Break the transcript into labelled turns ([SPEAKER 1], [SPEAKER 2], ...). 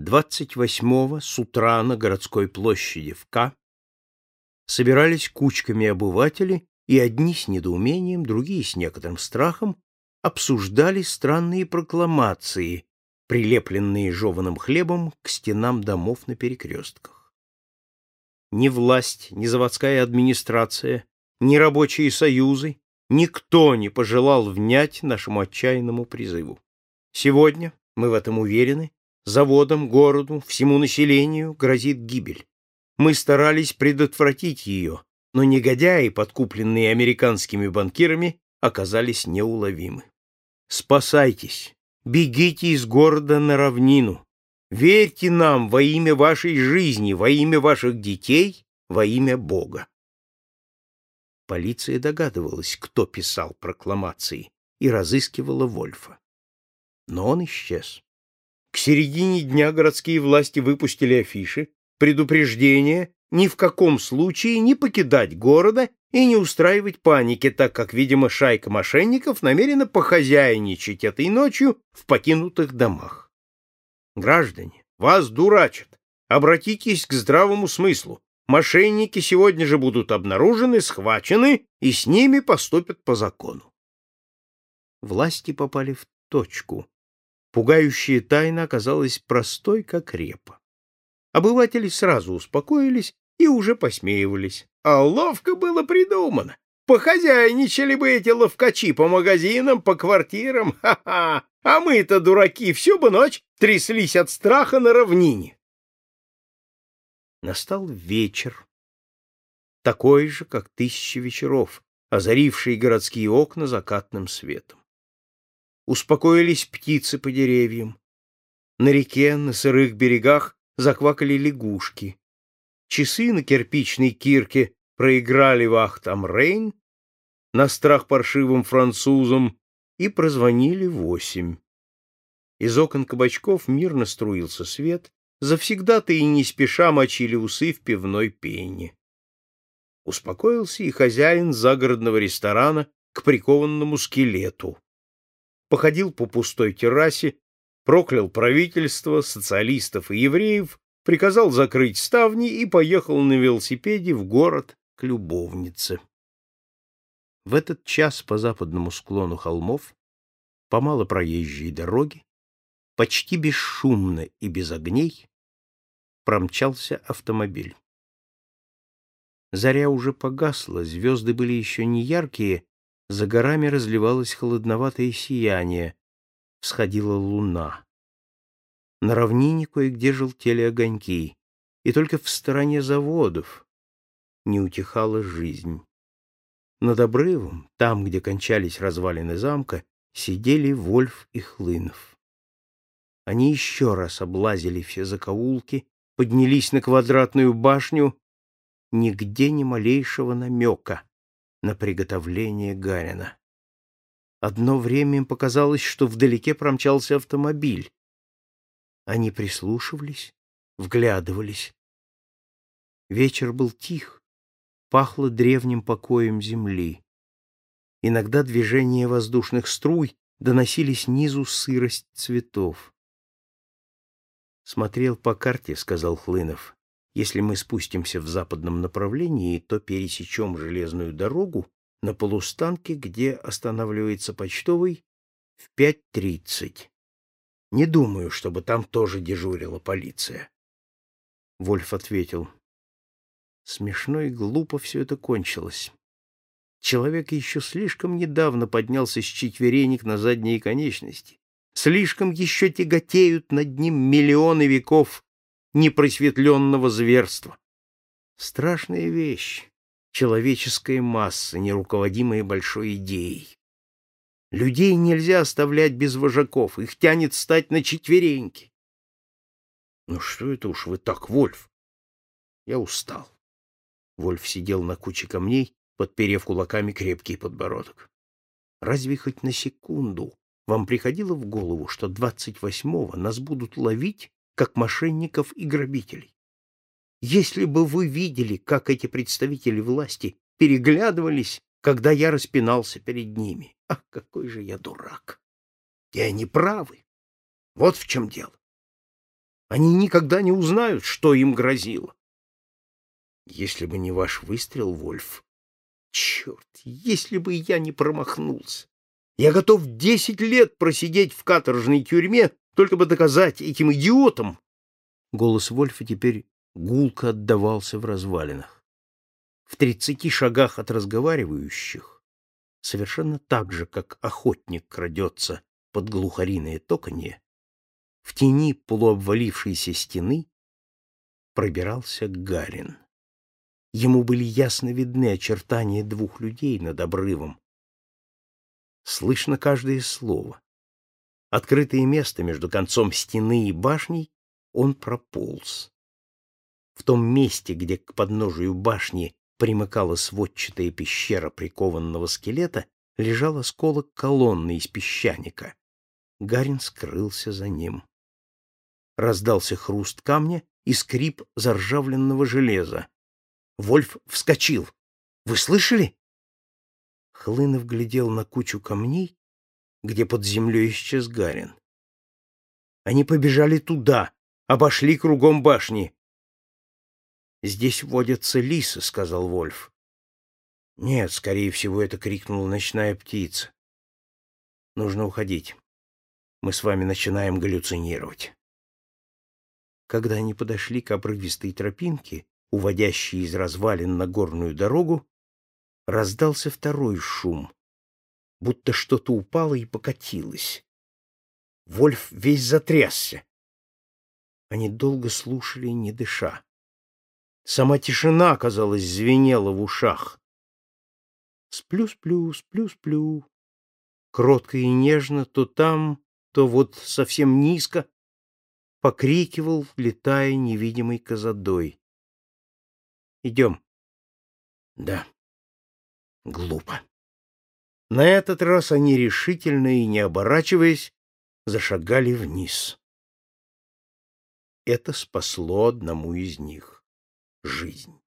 [SPEAKER 1] 28-го с утра на городской площади в К собирались кучками обыватели, и одни с недоумением, другие с некоторым страхом обсуждали странные прокламации, прилепленные жеваным хлебом к стенам домов на перекрестках. Ни власть, ни заводская администрация, ни рабочие союзы, никто не пожелал внять нашему отчаянному призыву. Сегодня, мы в этом уверены, заводам, городу, всему населению грозит гибель. Мы старались предотвратить ее, но негодяи, подкупленные американскими банкирами, оказались неуловимы. Спасайтесь, бегите из города на равнину. Верьте нам во имя вашей жизни, во имя ваших детей, во имя Бога. Полиция догадывалась, кто писал прокламации, и разыскивала Вольфа. Но он исчез. К середине дня городские власти выпустили афиши, предупреждение ни в каком случае не покидать города и не устраивать паники, так как, видимо, шайка мошенников намерена похозяйничать этой ночью в покинутых домах. Граждане, вас дурачат. Обратитесь к здравому смыслу. Мошенники сегодня же будут обнаружены, схвачены, и с ними поступят по закону. Власти попали в точку. Пугающая тайна оказалась простой, как репа. Обыватели сразу успокоились и уже посмеивались. А ловко было придумано. Похозяйничали бы эти ловкачи по магазинам, по квартирам, ха-ха! А мы-то, дураки, всю бы ночь тряслись от страха на равнине. Настал вечер, такой же, как тысячи вечеров, озаривший городские окна закатным светом. Успокоились птицы по деревьям. На реке, на сырых берегах заквакали лягушки. Часы на кирпичной кирке проиграли вахтам Рейн на страх паршивым французам и прозвонили восемь. Из окон кабачков мирно струился свет, завсегда-то и не спеша мочили усы в пивной пене. Успокоился и хозяин загородного ресторана к прикованному скелету. Походил по пустой террасе, проклял правительство, социалистов и евреев, приказал закрыть ставни и поехал на велосипеде в город к любовнице. В этот час по западному склону холмов, по малопроезжей дороге, почти бесшумно и без огней, промчался автомобиль. Заря уже погасла, звезды были еще не яркие, за горами разливалось холодноватое сияние, всходила луна. На равнине кое-где желтели огоньки, и только в стороне заводов не утихала жизнь. Над обрывом, там, где кончались развалины замка, сидели Вольф и Хлынов. Они еще раз облазили все закоулки, поднялись на квадратную башню, нигде ни малейшего намека на приготовление Гарина. Одно время им показалось, что вдалеке промчался автомобиль. Они прислушивались, вглядывались. Вечер был тих, пахло древним покоем земли. Иногда движения воздушных струй доносили снизу сырость цветов. «Смотрел по карте», — сказал Хлынов. «Если мы спустимся в западном направлении, то пересечем железную дорогу на полустанке, где останавливается почтовый, в 5.30. Не думаю, чтобы там тоже дежурила полиция. Вольф ответил. Смешно и глупо все это кончилось. Человек еще слишком недавно поднялся с четверенек на задние конечности. Слишком еще тяготеют над ним миллионы веков непросветленного зверства. Страшная вещь человеческая масса, не большой идеей. Людей нельзя оставлять без вожаков, их тянет стать на четвереньки. Ну что это уж вы так, Вольф? Я устал. Вольф сидел на куче камней, подперев кулаками крепкий подбородок. Разве хоть на секунду вам приходило в голову, что двадцать восьмого нас будут ловить, как мошенников и грабителей? Если бы вы видели, как эти представители власти переглядывались, когда я распинался перед ними. Ах, какой же я дурак! И они правы. Вот в чем дело. Они никогда не узнают, что им грозило. Если бы не ваш выстрел, Вольф, черт, если бы я не промахнулся. Я готов десять лет просидеть в каторжной тюрьме, только бы доказать этим идиотам. Голос Вольфа теперь гулко отдавался в развалинах. В тридцати шагах от разговаривающих, совершенно так же, как охотник крадется под глухариное токанье, в тени полуобвалившейся стены пробирался Гарин. Ему были ясно видны очертания двух людей над обрывом. Слышно каждое слово. Открытое место между концом стены и башней он прополз. В том месте, где к подножию башни примыкала сводчатая пещера прикованного скелета, лежал осколок колонны из песчаника. Гарин скрылся за ним. Раздался хруст камня и скрип заржавленного железа. Вольф вскочил. «Вы слышали?» Хлынов глядел на кучу камней, где под землей исчез Гарин. Они побежали туда, обошли кругом башни. «Здесь водятся лисы», — сказал Вольф. «Нет, скорее всего, это крикнула ночная птица. Нужно уходить. Мы с вами начинаем галлюцинировать». Когда они подошли к обрывистой тропинке, уводящей из развалин на горную дорогу, раздался второй шум, будто что-то упало и покатилось. Вольф весь затрясся. Они долго слушали, не дыша. Сама тишина, казалось, звенела в ушах. Сплю-сплю, сплю-сплю. Кротко и нежно, то там, то вот совсем низко, покрикивал, летая невидимой козадой. Идем. Да. Глупо. На этот раз они решительно и не оборачиваясь зашагали вниз. Это спасло одному из них жизнь.